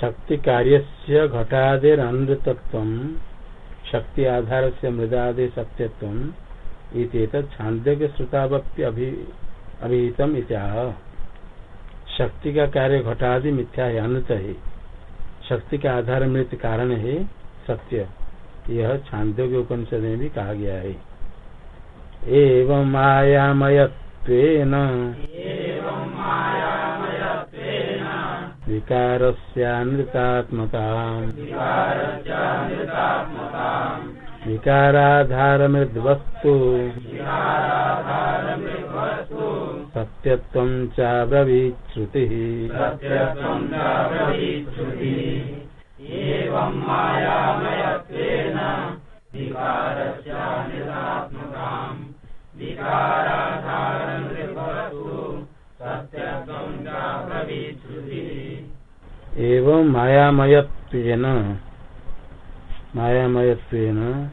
शक्ति कार्य से घटादेर अनृतत्व शक्ति आधार से मृदादि सत्यत्व इत छांदव्य श्रुतावप्य अभिहितम इत्याह शक्ति का कार्य घटादि मिथ्या है अनृत है। शक्ति का आधार मृत कारण है सत्य। यह छांदव्य उपनिषद में भी कहा गया है। एवं मायामयत्वेन विकारस्यानृतात्मता विकाराधारमृद्वस्तु। सत्यत्वं चाब्रवीत् श्रुतिः एवं मायामयत्वेन। मायामयत्वेन।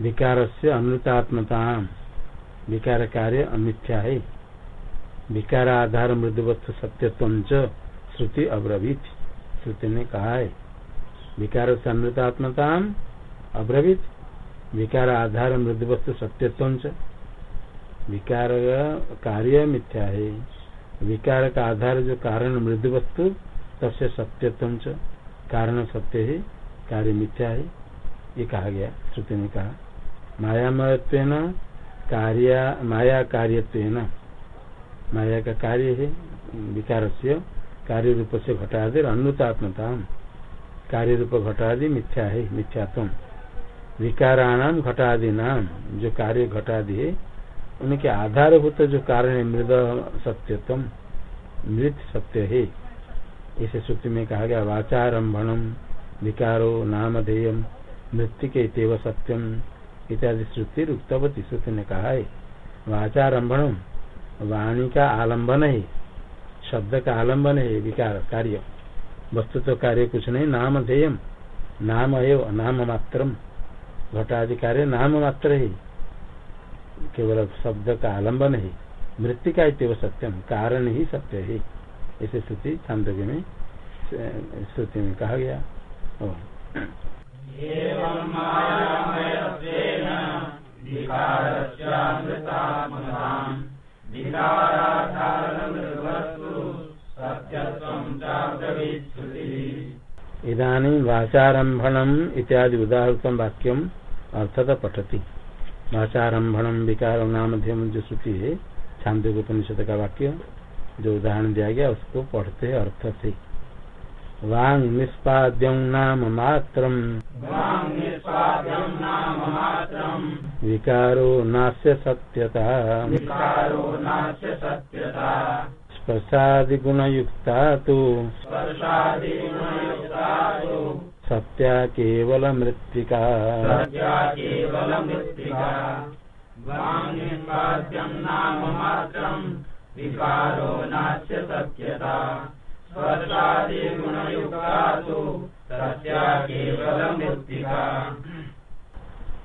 विकार से अमृतात्मता। विकार कार्य अमिथ्या है। विकार आधार मृदुवत्व सत्यत्व श्रुति अब्रवीत। श्रुति ने कहा है विकार से अमृतात्मता अब्रवीत। विकार आधार मृदुवत्व सत्यत्व विकार कार्य मिथ्या है। विकार का आधार जो कारण मृदु वस्तु तस्य सत्यत्व कारण सत्य है, कार्य मिथ्या है, ये कहा गया, श्रुति ने कहा। मायामयत्व कार्य माया कार्यत्व माया का कार्य है विकार से कार्य रूप से घटादि अनुतात्मता कार्य रूप घटादि, मिथ्या है मिथ्यात्म विकाराणाम घटादि नाम जो कार्य घटादि है उनके आधारभूत जो कारण है, मृद सत्यत्म मृत सत्य है। इसे श्रुति में कहा गया वाचारंभम विकारो नामधेय मृत्यु के सत्यम इत्यादि श्रुति रुक्तवती श्रुति ने कहा है। वाचारंभम वाणी का आलंबन है, शब्द का आलंबन है, विकार, कार्य। वस्तु तो कार्य कुछ नहीं, नाम ध्येय नाम एव, नाम मात्र घटादि नाम मात्र है। केवल शब्द का आलंबन है मृत्यु का इतव सत्यम कारण ही सत्य है। इसे श्रुति छांदव्य में श्रुति में कहा गया। इधानी वाचारंभम इत्यादि उदाहृत वाक्यम अर्थत पठती। भाषारंभम विकार नाम जो श्रुति है छांदो उपनिषद का वाक्य जो उदाहरण दिया गया उसको पढ़ते हैं अर्थ से। वांग निष्पाद्यम नाम मात्र विकारो नास्य सत्यता। स्पर्शादि गुणयुक्ता तो। सत्या केवल मृत्तिका विकारो नास्य सत्यता।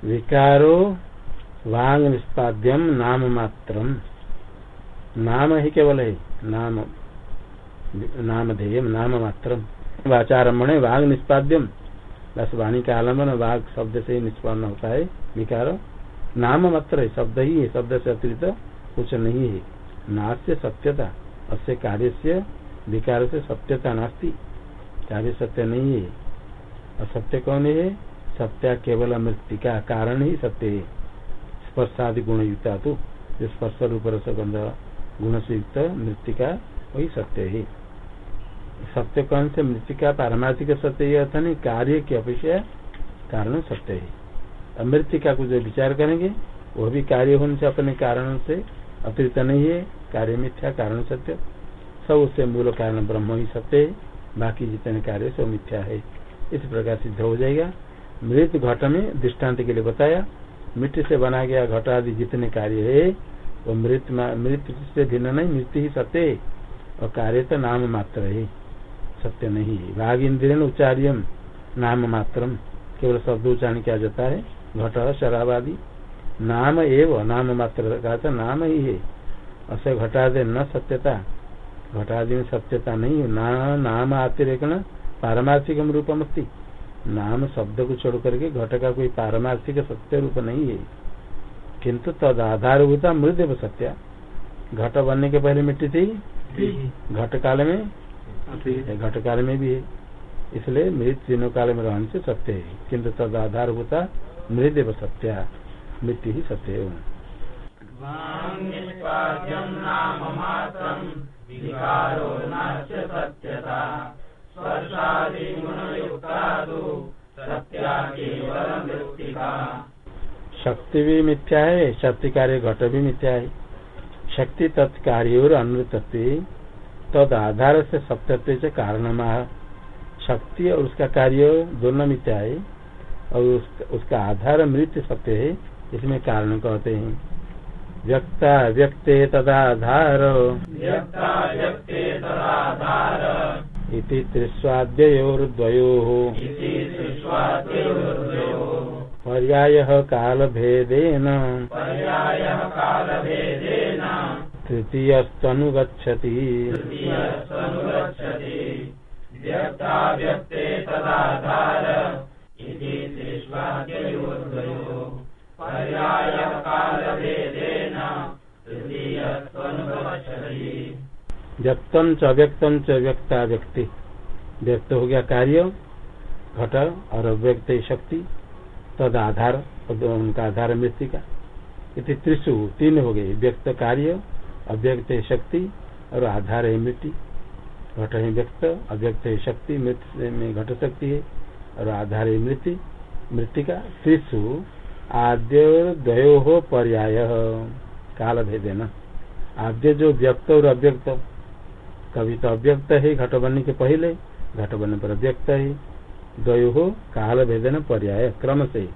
विकारो वांग निष्पाद्यम नाम मात्रम नाम ही केवल है नाम नाम नाम मात्रम। वाचारम्भण वाघ निष्पाद्यम। बस वाणी का आलंबन वाघ शब्द से ही निष्पन्न होता है, विकार। नाम मात्र है, शब्द ही है, शब्द से अतिरिक्त कुछ नहीं है। नास्य सत्यता, अस्य कार्य से विकार से सत्यता नास्ती। कार्य सत्य नहीं है। और सत्य कौन है? सत्या केवल मृत्यु का कारण ही सत्य है। स्पर्शादि गुण युक्ता तो जो स्पर्श रूप रसगंध गुण से युक्त मृतिका वही सत्य है। सत्य कौन से मृत्यु का पारमार्थिक सत्य यह अर्थ नहीं, कार्य की अपेक्षा कारण सत्य है। मृत्यु का कुछ विचार करेंगे, वह भी कार्य होने से अपने कारण से अतिरिक्त नहीं है, कार्य मिथ्या, कारण सत्य। सब उससे मूल कारण ब्रह्म ही सत्य है, बाकी जितने कार्य सब मिथ्या है। इस प्रकार सिद्ध हो जाएगा। मृत घट में दृष्टांत के लिए बताया, मिट्टी से बना गया घट आदि जितने कार्य है वो मृत मृत से भिन्न नहीं मृत्यु ही सत्य है। और कार्य तो नाम मात्र है। सत्य नहीं है। भाग इंद्रिय उच्चार्यम नाम मात्र केवल शब्द उच्चारण किया जाता है। घट शराब आदि। नाम एव नाम मात्र का नाम ही है। असे घटा दे न सत्यता। घटादि में सत्यता नहीं है ना नाम अतिरेकण पारमार्थिक रूपम अस्ती। नाम शब्द को छोड़ करके घट का कोई पारमार्थिक सत्य रूप नहीं है। किंतु तद आधारभूता मृदेव सत्या। घट बनने के पहले मिट्टी थी। घट काल में घट काल में भी है। इसलिए मृत तीनों काल में रहने से सत्य है। किन्तु तद आधारभूता एवं सत्या मृत्यु ही सत्य है। शक्ति भी मिथ्या है शक्ति कार्य घट भी मिथ्या है। शक्ति तत्कार्य और अनुतत्व तद आधार से सत्यत्व से कारण शक्ति और उसका कार्य दोनों मिथ्या है और उसका आधार मृत्यु सत्य है इसमें कारण कहते हैं। व्यक्ता व्यक्ते तदाधार इति त्रिस्वाद्योर्द्वयोः पर्यायः कालभेदेन। तृतीयस्तनुगच्छति। व्यक्ता व्यक्ते तदाधार इति त्रिस्वाद्योर्द्वयोः व्यक्तम च अव्यक्तम च व्यक्ता व्यक्ति व्यक्त हो गया कार्य घट और अव्यक्त शक्ति तद आधार उनका आधार मृत्यु का इति त्रिशु तीन हो गए। व्यक्त कार्य अव्यक्त है शक्ति और आधार है मृत्यु घट है व्यक्त, अव्यक्त है शक्ति मृत्यु में घट शक्ति है और आधार है मृत्यु। मृत्यु का त्रिशु आद्य द्वयो हो पर्याय। काल भेदेना आद्य जो व्यक्त और अव्यक्त। कभी तो अव्यक्त है, घट बनने के पहले, घट बनने पर अव्यक्त है। द्वयो हो काल भेदन पर्याय, क्रम से।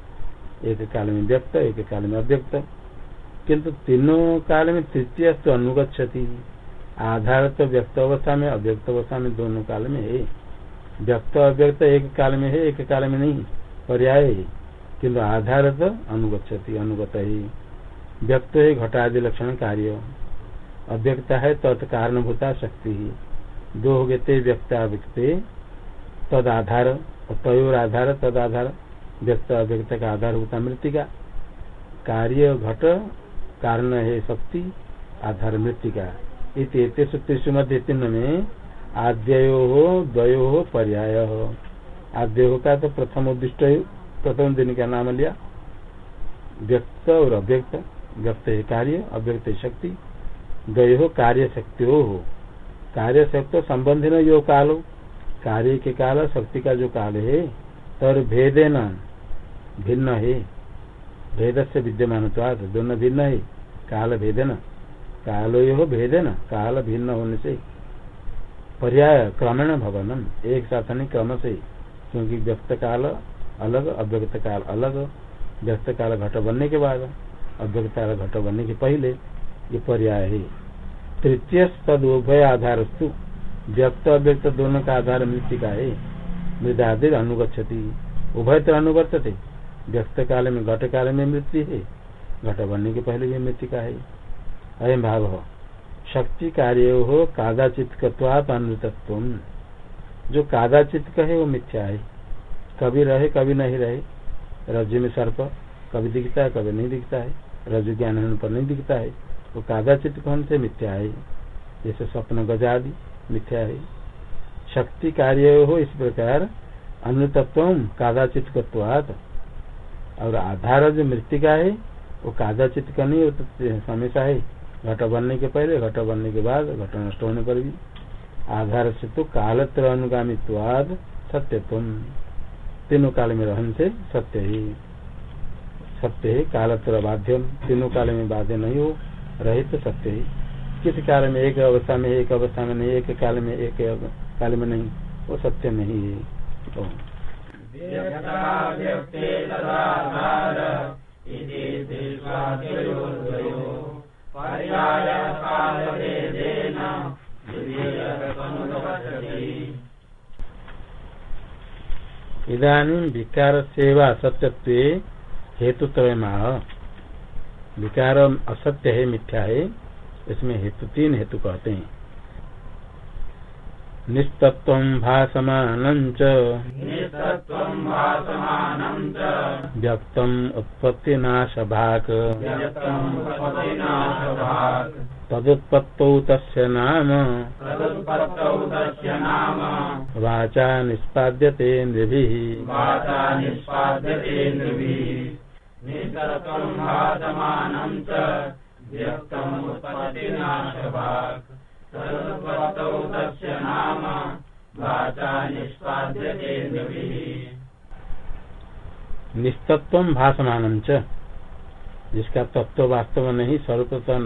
एक काल में व्यक्त, एक काल में अव्यक्त। किंतु तीनों काल में तृतीय तो अनुगछति आधार तो व्यक्त अवस्था में, अव्यक्त अवस्था में दोनों काल में है। व्यक्त अव्यक्त एक काल में है, एक काल में नहीं। पर्याय है। किन्तु आधार तो अनुगछति अनुगत ही। व्यक्त है घटादि लक्षण कार्य। अव्यक्ता है तत्कारणभूता शक्ति ही। दो हो गए ते व्यक्ता व्यक्ते तद आधार, तयोर आधार, तद आधार। व्यक्त अव्यक्त का आधार होता मृतिका। कार्य घट कारण है शक्ति, आधार मृतिका। इतु त्रिशु मध्य तीन में आद्यो द्वयो, पर्याय। आद्यो का तो प्रथम उद्दिष्ट प्रथम दिन का नाम लिया। व्यक्त और अव्यक्त। व्यक्त है कार्य, अव्यक्त शक्ति। गय हो कार्य शक्ति हो। कार्य शक्ति संबंधी न यो काल। हो कार्य के काल, शक्ति का जो काल है तर भेदे न भिन्न है। भेद से विद्यमान दोनों भिन्न है। काल न काल यो न काल भिन्न होने से। पर्याय क्रमेण भवनम, एक साथ नहीं क्रम से। क्योंकि व्यक्त काल अलग, अव्यक्त काल अलग। व्यक्त काल घट बनने के बाद, अव्यक्त काल घट बनने के पहले ये पर्याय है। तृतीय तद उभय आधार व्यक्त अव्यक्त दोनों का आधार मृत्यु का है। मृदादि अनुगछति उभय तो अनुवर्तते। व्यक्त काल में, घट काल में मृत्यु है। घट बनने के पहले ये मृत्यु का है। अयम भाव हो शक्ति कार्य हो कादाचित अनुतत्व जो कादाचित कहे, वो मिथ्या है। कभी रहे, कभी नहीं रहे। रज में सर्प, कभी दिखता है, कभी नहीं दिखता है। रज्जु ज्ञान पर नहीं दिखता है। वो कादाचित कौन से? मिथ्या है। जैसे स्वप्न गजा गजादि, मिथ्या है। शक्ति कार्य हो इस प्रकार अनुतत्व कादाचित और आधार जो मृतिका है, वो कादाचित का नहीं वो हमेशा है। घट बनने के पहले, घट बनने के बाद, घट नष्ट होने पर भी। आधार से तो कालत्र अनुगामित्वाद सत्यत्व। तीनों काल में रहन से सत्य ही। सत्य है कालत्र बाध्य तीनों काल में बाध्य नहीं हो रहे तो सत्य ही। किस काल में एक अवस्था में एक अवस्था में नहीं, एक काल में एक काल में नहीं, वो सत्य नहीं है। तो इधानी विकार सेवा सत्यत्व हेतु माह विकार असत्य है मिथ्या है इसमें हेतु तीन हेतु कहते हैं। निस्तत्वं भासमानं च। व्यक्तम् उत्पत्तिनाशभाक्। तदुत्पत्तौ तस्य नाम। वाचा निष्पाद्यते नृभिः। व्यक्तम् उत्पत्तिनाशभाक्। भासमानं च। जिसका तत्व वास्तव नहीं, स्वरूपतः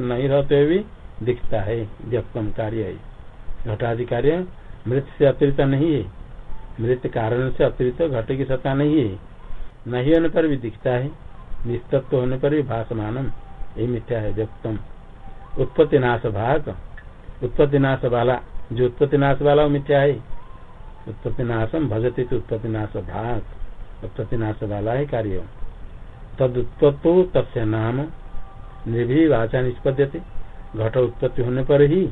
नहीं रहते हुए भी दिखता है, व्यक्तम कार्य है। घटादि कार्य मृत से अतिरिक्त नहीं है। मृत कारण से अतिरिक्त घट की सत्ता नहीं है। नहीं होने पर भी दिखता है। निस्तत्व होने पर भी भासमानम। ये मिथ्या है, व्यक्तम। उत्पत्ति नाश भाग। उत्पत्ति नाश वाला जो उत्पत्ति नाश वाला वो मिथ्या है। उत्पत्ति नाशम भजती तो उत्पत्ति नाश भाग उत्पत्ति नाश वाला है कार्य। तद उत्पत्तो तस्य नाम। निर्भी वाचा निष्पद्यते। घट उत्पत्ति होने पर ही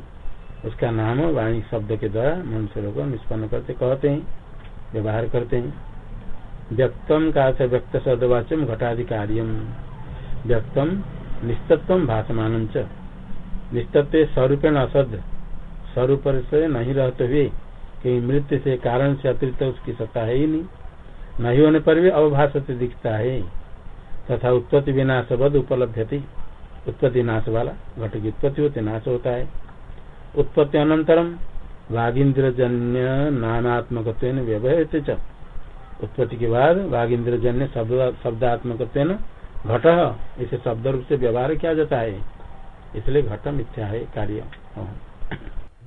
उसका नाम वाणी शब्द के द्वारा मनुष्य लोग निष्पन्न करते कहते हैं, व्यवहार करते हैं। व्यक्तम का व्यक्त शब्दवाच्यम घटादि कार्यम व्यक्तम निस्तत्व भाषमान निस्तत्व स्वरूपेण असद। स्वरूप से नहीं रहते हुए, कहीं मृत्यु से कारण से अतिरिक्त उसकी सत्ता है ही नहीं। नहीं होने पर भी अवभाषित दिखता है। तथा उत्पत्ति विनाशवद उपलब्ध थी उत्पत्ति नाश वाला, घट की उत्पत्ति होती, नाश होता है। उत्पत्ति अनंतरम वागिंद्र जन्य नानात्मक व्यवहित उत्पत्ति के बाद वागिंद्र जन्य शब्दात्मक घट, इसे शब्द रूप से व्यवहार किया जाता है। इसलिए घट मिथ्या है कार्य।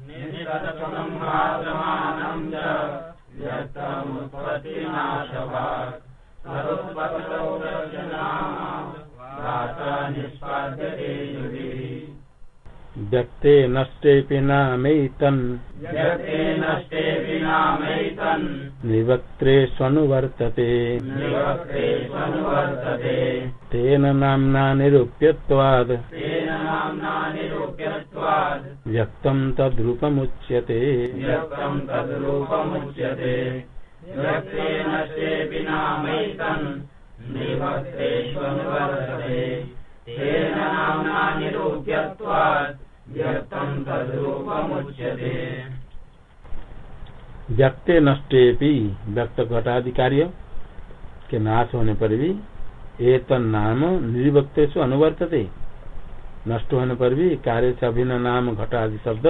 निस्तत्वं व्यक्ते नष्टे नामैतन् व्यक्ते नष्टे विनामैतन्। निवक्त्रेष्वनुवर्तते निवक्ते स्वनुवर्तते तेन नाम्ना निरूप्यत्वाद्। व्यक्तं तद्रूपमुच्यते। तेन नाम्ना व्यक्ते नष्टे व्यक्त घटादि कार्य के नाश होने पर भी एक नाम निर्वक्तेषु अनुवर्तते। नष्ट होने पर भी कार्य से अभिन्न नाम घटादि शब्द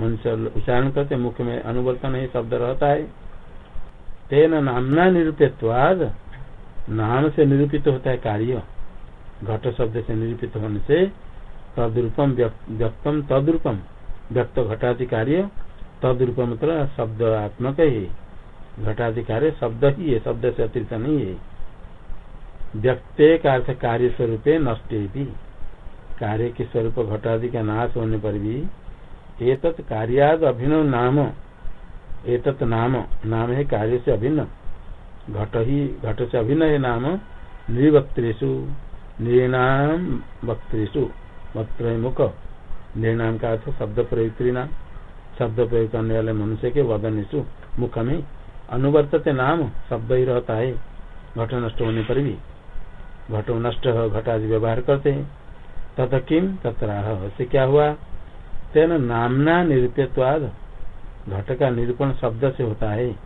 मनुष्य उच्चारण करते, मुख्य में अनुवर्तन ही शब्द रहता है। तेन नामना निरूपित्वाद नाम से निरूपित होता है कार्य। घट शब्द से निरूपित होने से तदरूपम व्यक्तम तदरूपम व्यक्त घटादि कार्य तदरूप मतलब शब्द आत्मक ही घटादि कार्य शब्द ही है, शब्द से अतिरिक्त नहीं है। व्यक्ते का अर्थ कार्य स्वरूप नष्टे भी। कार्य के स्वरूप घटादि का नाश होने पर भी एतत् कार्याद अभिनव नाम। एतत् नाम नाम है कार्य से अभिन्न। घट ही, घट से अभिन्न है नाम निर्वक्तृषु निर्णाम वक्तृषु वक्त्र मुख निर्णाम का अर्थ शब्द प्रयुक्ति नाम। शब्द प्रयोग करने वाले मनुष्य के वदनिषु मुख में अनुवर्तते नाम शब्द ही रहता है। घट नष्ट होने पर भी। घट नष्ट घट आदि व्यवहार करते हैं। तथा किम तत्राह। से क्या हुआ? तेन नामना निरूपित्वाद घट का निरूपण शब्द से होता है।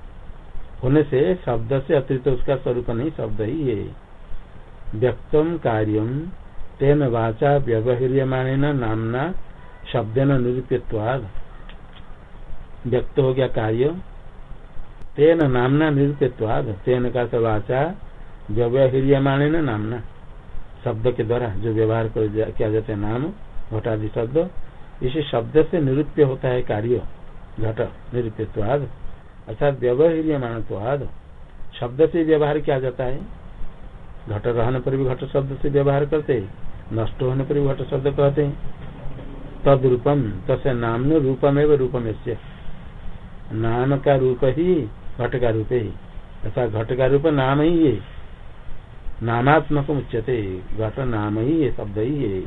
होने से शब्द से अतिरिक्त उसका स्वरूप नहीं, शब्द ही है। व्यक्तम कार्यम। तेन वाचा व्यवहार्यमाण नामना शब्द निरूपित्वाद व्यक्त हो गया कार्य। तेन नामना निरूपित्वाद तेन का वाचा व्यवहार्यमाण नामना। शब्द के द्वारा जो व्यवहार किया जाता है नाम, घटादि शब्द, इसी शब्द से निरूप्य होता है कार्य। घट निरूपित्वाद अर्थात व्यवहार्यमाणत्वाद। शब्द से व्यवहार किया जाता है। घट रहने पर भी घट शब्द से व्यवहार करते नष्ट होने पर भी घट शब्द कहते हैं। तद रूपम तसे नाम रूपम एवं रूपम नाम का रूप ही घट का रूप ही अर्थात घट का रूप नाम ही है नामात्मक उच्चते घट नाम ही है शब्द ही है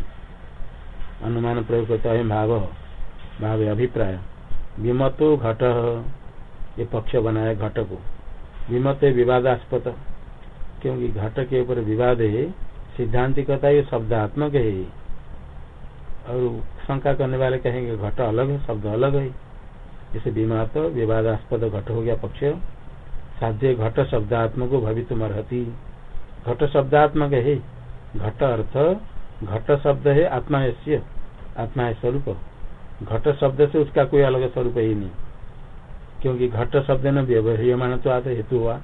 अनुमान प्रयोग करता है भाव भाव अभिप्राय। विमतो घट, ये पक्ष बनाया घट को। विमत विवादास्पद, क्योंकि घट के ऊपर विवाद है सिद्धांति कहता है शब्दात्मक है। और शंका करने वाले कहेंगे, घट अलग है, शब्द अलग है। जैसे विमात विवादास्पद, घट हो गया, पक्ष। साध्य घट शब्दात्मक भवित अर्ति घट शब्दात्मक है। घट अर्थ, घट शब्द है आत्मा यश्य आत्मा है स्वरूप। घट शब्द से उसका कोई अलग स्वरूप ही नहीं। क्योंकि घट शब्द न व्यवहारियमान तो आद हेतु हुआ।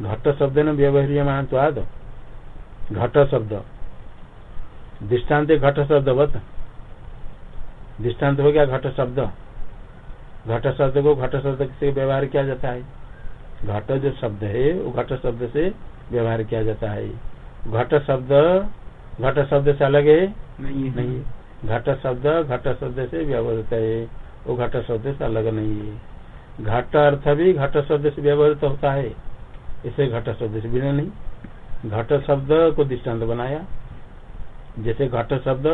घट शब्द न व्यवहारियमान तो आद घट शब्द। दृष्टांत घट शब्द बत दृष्टांत हो गया घट शब्द। घट शब्द को घट शब्द से व्यवहार किया जाता है। घट जो शब्द है वो घट शब्द से व्यवहार किया जाता है। घट शब्द घट शब्द से अलग है? नहीं, नहीं। घट शब्द घट शब्द से व्यवहित है। वो घट शब्द से अलग नहीं है। घट अर्थ भी घट शब्द से व्यवहित होता है। इसे घट शब्द से बिना नहीं। घट शब्द को दृष्टांत बनाया। जैसे घट शब्द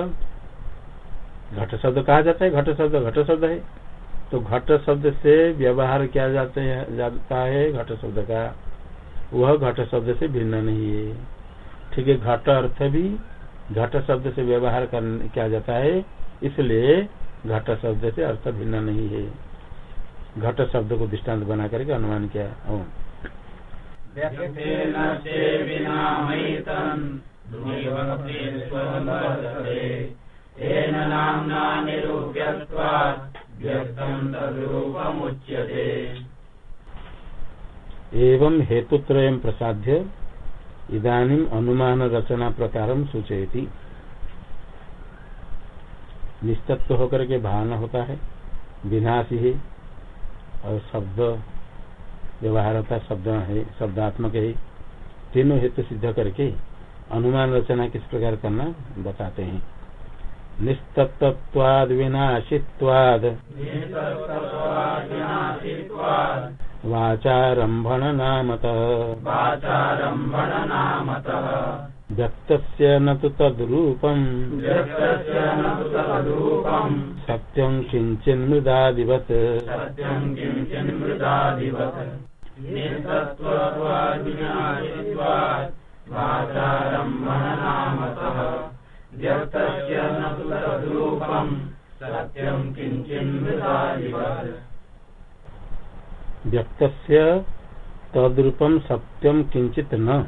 घट शब्द कहा जाता है? घट शब्द घट शब्द है। तो घट शब्द से व्यवहार किया जाते है, जाता है घट शब्द का। वह घट शब्द से भिन्न नहीं है। ठीक है, घट अर्थ भी घट शब्द से व्यवहार किया जाता है, इसलिए घट शब्द से अर्थ भिन्न नहीं है। घट शब्द को दृष्टांत बना करके अनुमान किया। हेतुत्रय प्रसाद्य इदानीम अनुमान रचना प्रकार सूचयती। निस्तत्व होकर के भावना होता है, विनाशी है, और शब्द व्यवहार होता शब्द है, शब्दात्मक है, तीनों हेतु सिद्ध करके अनुमान रचना किस प्रकार करना बताते हैं। निस्तत्वाद विनाशित्वाद वाचारम्भण नामतः वाचारम्भण नामतः व्यक्तस्य न तु तद्रूपम्। सत्यं किञ्चिन्मृदादिवत् सत्यम् किञ्चिन्मृदादिवत् तद्रूपम सत्यम किंचित न।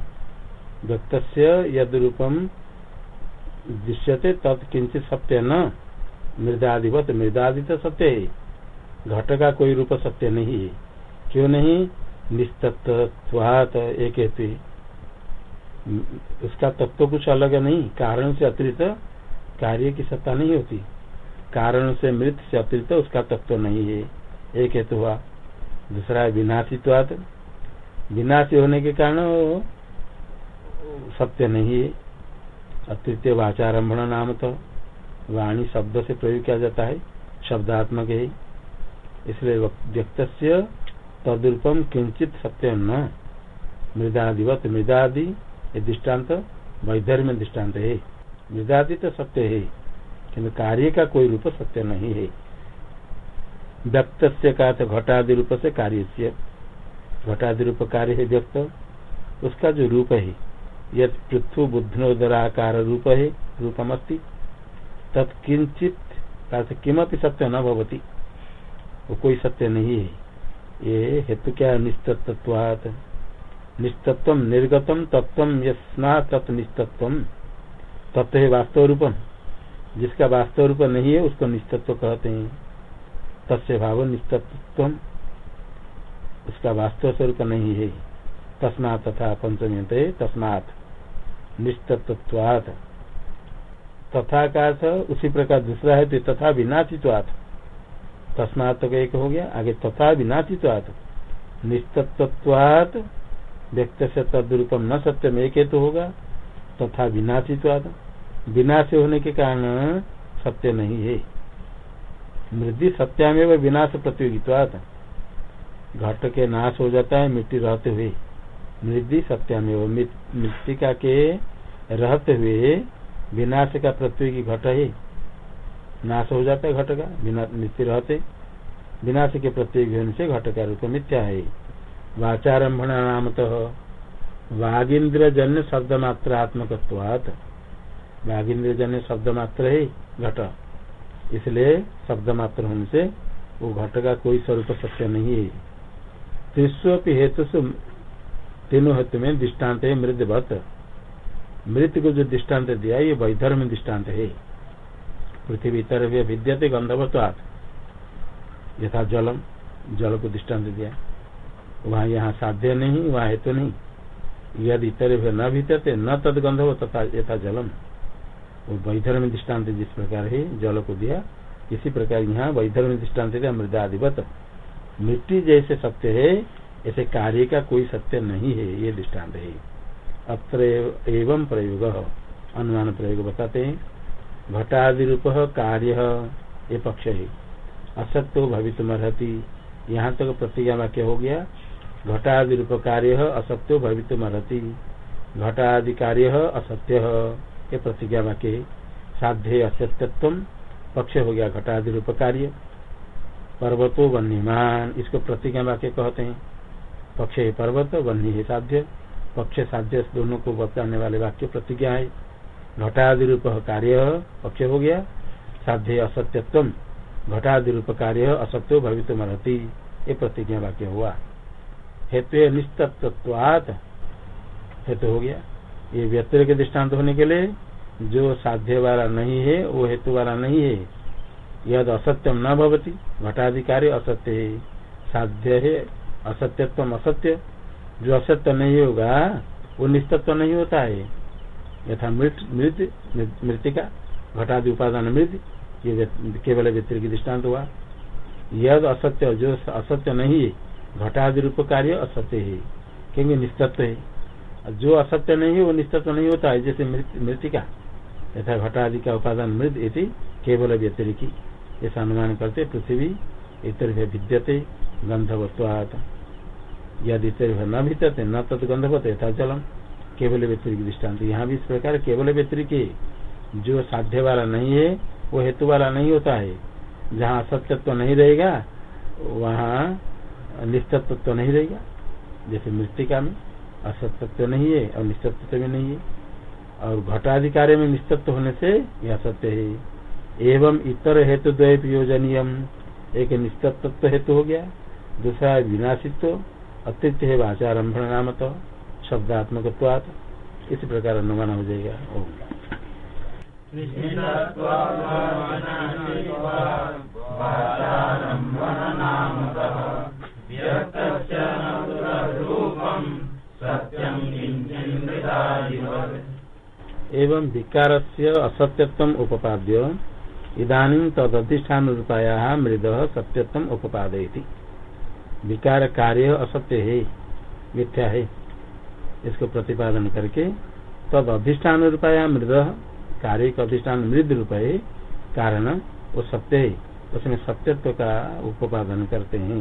व्यक्त यद रूपम दृश्यते तत्किंचित सत्य न। मृदाधिपत मृदादि तो सत्य। है घट का कोई रूप सत्य नहीं है। क्यों नहीं? निस्तत्वात एक हेतु उसका तत्व कुछ अलग नहीं। कारण से अतिरिक्त कार्य की सत्ता नहीं होती। कारण से मृत से अतिरिक्त उसका तत्व नहीं है। एक हेतु हुआ। दूसरा है विनाशित्वाद विनाशी होने के कारण सत्य नहीं है। अतृतीय वाचारंभण नाम तो वाणी शब्द से प्रयोग किया जाता है, शब्दात्मक है। इसलिए व्यक्त तदरूपम किंचित सत्य न। मृदादिवत मृदादि ये दृष्टांत वैधर्म्य दृष्टांत है। मृदादि तो सत्य है किन्तु कार्य का कोई रूप सत्य नहीं है। व्यक्त का घटादि रूप से कार्य से घटादि रूप कार्य है व्यक्त, उसका जो रूप है, यद पृथ्वी बुद्धनोदराकार रूप है रूपम तत्किंचित किमपि सत्य न भवती। वो कोई सत्य नहीं है। ये हेतु क्या निस्तत्वात निस्तत्व निर्गतम तत्व यस्ना तत् निस्तत्व तत्व है वास्तव रूपम। जिसका वास्तव रूप नहीं है, उसको निस्तत्व कहते हैं। तस्य भाव निस्तत्व उसका वास्तव स्वरूप नहीं है। तस्मात तथा पंचमी तस्मात निस्तत्वात तथा का उसी प्रकार दूसरा है तो तथा विनाशित्वात। तस्मात तो एक हो गया, आगे तथा विनाशित्वात। निस्तत्वात व्यक्त से तद्रूपम न सत्यम एक हेतु होगा, तथा विनाशित्वाद विनाश होने के कारण सत्य नहीं है। मृदि सत्यामेव विनाश प्रतियोगिता घट के नाश हो जाता है, मिट्टी रहते हुए। मृदि सत्यामेव मृतिका के रहते हुए विनाश का प्रतियोगी घट है। नाश हो जाता है घट का मृत्यु रहते। विनाश के प्रत्येक होने से घट का रूप मिथ्या है। वाचारंभण नाम तो वागिंद्र जन्य शब्द मात्र आत्मकत्वात वागिंद्र जन्य शब्द मात्र है, घट। इसलिए शब्द मात्र होने से वो घट का कोई स्वरूप सत्य नहीं है। त्रिस्वी हेतु तीनों हेतु में दृष्टांत है मृदवत मृत को जो दृष्टांत दिया ये वैधर्म दृष्टांत है। पृथ्वी इतर विद्यते गंधवत्वात। यथा जलम, जल को दृष्टांत दिया। वहाँ यहाँ साध्य नहीं, वहाँ हेतु नहीं। यदि इतर न भीतते न तद गंधव तथा यथा जलम। वो वैधर्म दृष्टांत जिस प्रकार है, जल को दिया, इसी प्रकार यहाँ वैधर्म दृष्टांत दिया मृदाधिपत मिट्टी जैसे सत्य है, ऐसे कार्य का कोई सत्य नहीं है, ये दृष्टांत है। अत्र एवं प्रयोग, अनुमान प्रयोग बताते हैं। घटादि रूप कार्य, ये पक्ष है। असत्य भवित अर्ति यहाँ तक प्रतिज्ञा वाक्य हो गया। घटादि रूप कार्य असत्यो भवित अर्ति घटादि कार्य असत्य। ये प्रतिज्ञा वाक्य साध्य असत्यत्व पक्ष हो गया घटादि रूप कार्य। पर्वतो वन्यमान, इसको प्रतिज्ञा वाक्य कहते हैं। पक्ष है पर्वत, वन्य है साध्य। पक्ष साध्य दोनों को बताने वाले वाक्य प्रतिज्ञा है। घटादि रूप कार्य, पक्ष हो गया। साध्य असत्यत्व घटादि रूप कार्य असत्यो भवित मरती ये प्रतिज्ञा वाक्य हुआ। हेतु निस्तत्वात हेतु हो गया। ये व्यक्ति के दृष्टांत होने के लिए जो साध्य वाला नहीं है, वो हेतु वाला नहीं है। यद असत्यम न भवती घटाधिकारी असत्य है। साध्य है असत्यत्व असत्य। जो असत्य नहीं होगा, वो निस्तत्व नहीं होता है। यथा मृत मृत मृतिका घटादि उपादान मृत, ये केवल व्यक्ति की दृष्टांत हुआ। यद असत्य, जो असत्य नहीं है घटादि रूप कार्य असत्य है, क्योंकि निस्तत्व है। जो असत्य नहीं है, वो निस्तत्व नहीं होता है। जैसे मृतिका, यथा घटादि का उपादान मृत इति केवल व्यतिरिकी। ऐसा अनुमान करते, पृथ्वी इतर विद्यते, गंधवत्वात। यदि इतर न भीतते न तत् गंधवत यथा जलम, केवल व्यतिरिक दृष्टांत। यहाँ भी इस प्रकार केवल व्यतिरिक, जो साध्य वाला नहीं है, वो हेतु वाला नहीं होता है। जहाँ असत्यत्व तो नहीं रहेगा, वहाँ निस्तत्व तो नहीं रहेगा। जैसे मृतिका में। असत्यत्व तो नहीं है और निस्तत्व भी नहीं है। और घटाधिकार में निस्तत्व होने से यह सत्य है। एवं इतर हेतु द्वय योजनीयम, एक निस्तत्व हेतु हो गया। दूसरा विनाशित्व अतिथ्य है वाचारंभ तो शब्दात्मक इसी प्रकार अनुमान हो जाएगा। एवं विकार से असत्यत्व उपपाद्य। इधानी तदधिष्ठान रूपाया मृद सत्यत्व उपपादयती। विकार कार्य असत्य है, मिथ्या है। इसको प्रतिपादन करके तद अधिष्ठान रूपाया मृद कार्य का अधिष्ठान मृद रूप है कारण वो सत्य है। उसमें सत्यत्व का उपादन करते हैं।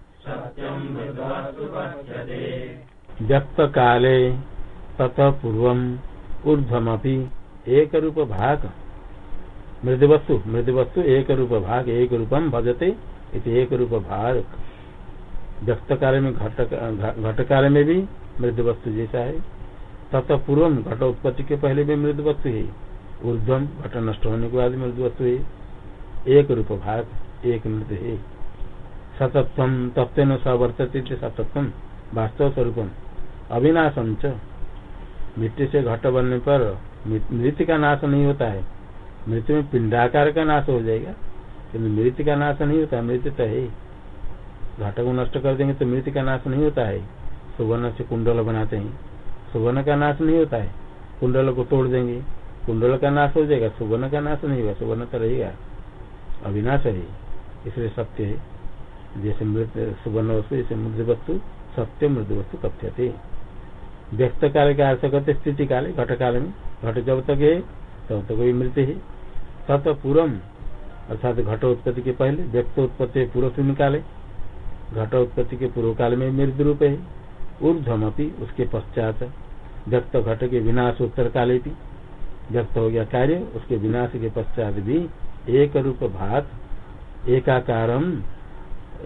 व्यक्त काले ततः पूर्व ऊर्धमपि एक रूप भाग मृदवस्तु मृदवस्तु एक रूप भाग एक रूपम भजते इति एक रूप भाग व्यक्त काल में घट काल में भी मृद वस्तु जैसा है। तथा पूर्व घट उत्पत्ति के पहले भी मृद वस्तु है। ऊर्धम घट नष्ट होने के बाद मृद वस्तु है। एक रूप भाग एक मृद है। सतत्व तत्व न सवर्तते सतत्व, वास्तव स्वरूपम अविनाशम च। मिट्टी से घट बनने पर मृत्यु का नाश नहीं होता है। मृत्यु में पिंडाकार का नाश हो जाएगा। किन्तु मृत्यु का नाश नहीं होता, मृत्यु तो है घट को नष्ट कर देंगे तो मृत्यु का नाश नहीं होता है। सुवर्ण से कुंडल बनाते हैं। सुवर्ण का नाश नहीं होता है। कुंडल को तोड़ देंगे। कुंडल का नाश हो जाएगा, सुवर्ण का नाश नहीं होगा, सुवर्ण तो रहेगा। अविनाश है, इसलिए सत्य है। जैसे मृत सुवर्ण वस्तु जैसे मृद वस्तु, सत्य मृद वस्तु कथ्यते। व्यक्त काल के अर्थ करते, स्थिति काले, घट काल में। घट जब तक है, तब तक भी मृत है। तत् पूर्व अर्थात घट उत्पत्ति के पहले, व्यक्त उत्पत्ति पूर्व से निकाले घट उत्पत्ति के पूर्व काल में मृद रूप है। ऊर्धमपी उसके पश्चात। व्यक्त घट के विनाश उत्तर काले भी व्यक्त हो गया कार्य, उसके विनाश के पश्चात भी एक रूप भात एकाकार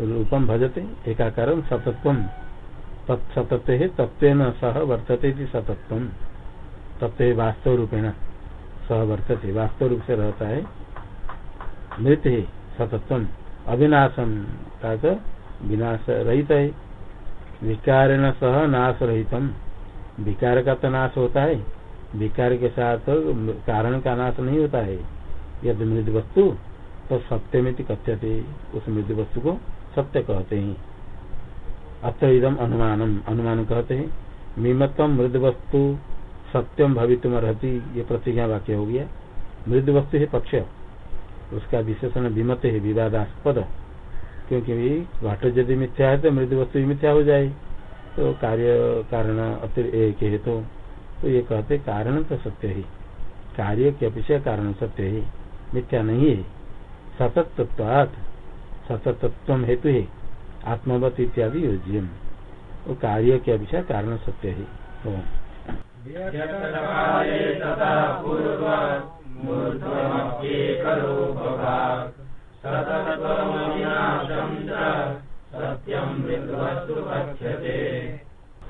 रूपम भजते, एकाकार सतत्व। तत्सतत्व तत्व सह वर्तते सतत्व। तत्व वास्तव रूपेण सह वर्तते वास्तव रूप से रहता है। मृत है सतत्व अविनाशम का विनाश रहित है। विकारेण सह नाश रहितम विकार का तो नाश होता है, विकार के साथ कारण का नाश नहीं होता है। यदि मृद वस्तु तो सत्य में कथ्यते उस मृद वस्तु को। सत्य कहते हैं। अत्र इदम अनुमानम। अनुमान कहते हैं, मीमत्व मृद वस्तु सत्यम भवितुम रहती ये प्रतिज्ञा वाक्य हो गया। मृद वस्तु है पक्ष। उसका विशेषण विमत है, विवादास्पद। क्योंकि घट यदि मिथ्या है तो मृद वस्तु भी मिथ्या हो जाए। तो कार्य, कारण अतिर एक है तो। तो ये कहते कारण तो सत्य ही। कार्य के अपेक्षा कारण सत्य ही। मिथ्या नहीं है। सतत्वात सततत्व हेतु है आत्मवत इत्यादि योज्यम। वो कार्य के अपेक्षा कारण सत्य ही। तो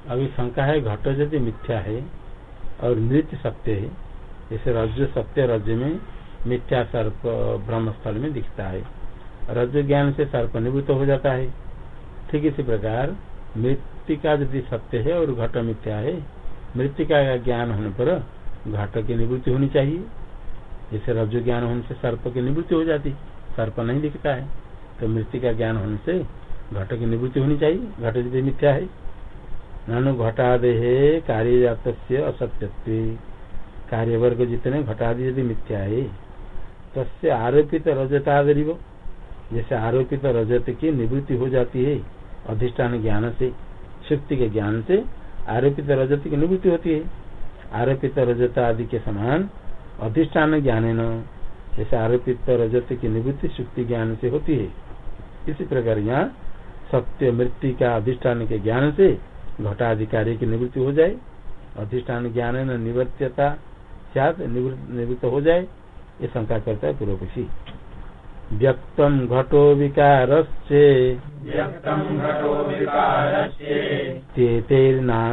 अभी शंका है घट यदि मिथ्या है और नृत्य सत्य है जैसे रज्जु सत्य रज्जु में मिथ्या सर्प ब्रह्म स्थल में दिखता है। रज्जु ज्ञान से सर्प निवृत्त हो जाता है। ठीक इसी प्रकार मृतिका यदि सत्य है और घट मिथ्या है मृतिका का ज्ञान होने पर घट की निवृत्ति होनी चाहिए। जैसे रज्जु ज्ञान होने से सर्प की निवृत्ति हो जाती, सर्प नहीं दिखता है तो मृत्यु का ज्ञान होने से घट की निवृत्ति होनी चाहिए। घट यदि मिथ्या है, नानु घटादे कार्य जात असत्यत्व। कार्य वर्ग जितने घटादि यदि मिथ्या है, तस्य आरोपित रजतादरिव जैसे आरोपित रजत की निवृत्ति हो जाती है, अधिष्ठान ज्ञान से शक्ति के ज्ञान से आरोपित रजत की निवृत्ति होती है। आरोपित रजत आदि के समान अधिष्ठान ज्ञान जैसे आरोपित रजत की निवृत्ति शक्ति ज्ञान से होती है। इसी प्रकार यहाँ सत्य मृत्यु का अधिष्ठान के ज्ञान से घटाधिकारी की निवृत्ति हो जाए। अधिष्ठान ज्ञान निवृत्तता निवृत्त हो जाए, ये शंका करता है पूर्व पक्षी व्यक्त घटो विकारस्ते तेतेर्नामभिरीरितः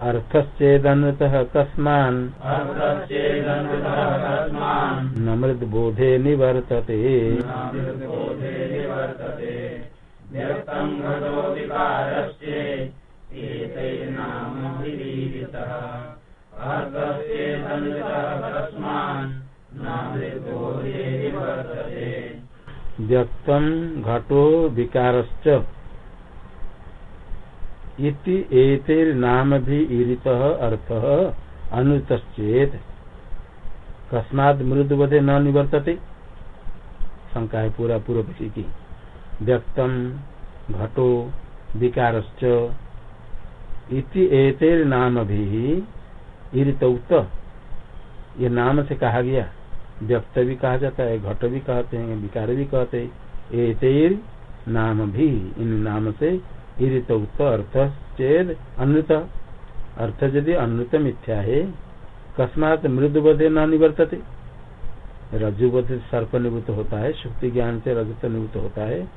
अर्थश्चेदनृतः कस्मान्। न मृदबोधे निवर्तते। व्यक्त घटो विकारश्च। इति एतेर्नाम भी ईरित अर्थ अनुतश्चेत कस्मात मृदुवधे न निवर्तते। शंका है पूरा पूर्व की। व्यक्तम घटो विकारश्च। इति एतेर्नाम भी ईरित ये नाम से कहा गया। व्यक्त भी कहा जाता है, घट भी कहते हैं, विकार भी कहते हैं। नाम भी, इन नाम से ईरित अर्थ चेद अनृत अर्थ यदि अनृत मिथ्या है, कस्मात मृदुबोधे न निवर्तते। रजुबोध सर्प निवृत्त होता है, शुक्ति ज्ञान से रजत निवृत्त होता है।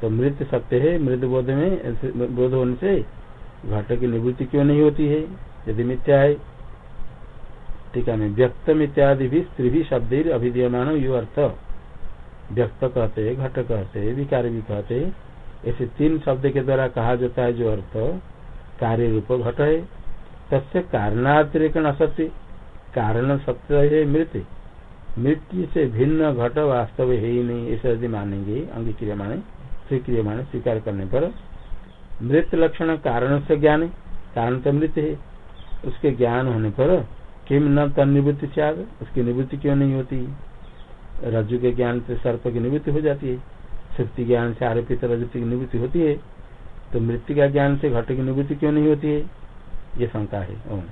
तो मृत सत्य है मृद बोध में बोध होने से घट की निवृत्ति क्यों नहीं होती है? यदि मिथ्या है टीका में व्यक्तम इत्यादि भी स्त्री भी शब्द अभिधीयमान यु अर्थ। व्यक्त कहते, घट कहते, विकार भी कहते, ऐसे तीन शब्द के द्वारा कहा जाता है जो अर्थ। कार्य रूप घट है, तस्य कारणातिरिक्त असत्य, कारण सत्य है मृत। मृत्यु से भिन्न घट वास्तव है ही नहीं, ऐसे यदि मानेंगे, अंगीक्रिय माने, स्वीक्रिय माने, स्वीकार करने पर, मृत लक्षण कारण से ज्ञान कारण तो मृत है, उसके ज्ञान होने पर किम न तन निवृत्ति से आग उसकी निवृत्ति क्यों नहीं होती? रज्जु के ज्ञान से सर्प की निवृत्ति हो जाती है। सुप्ति ज्ञान से आरोपित रजत की निवृत्ति होती है। तो मृत्यु का ज्ञान से घट की निवृत्ति क्यों नहीं होती है? ये शंका है। ओम।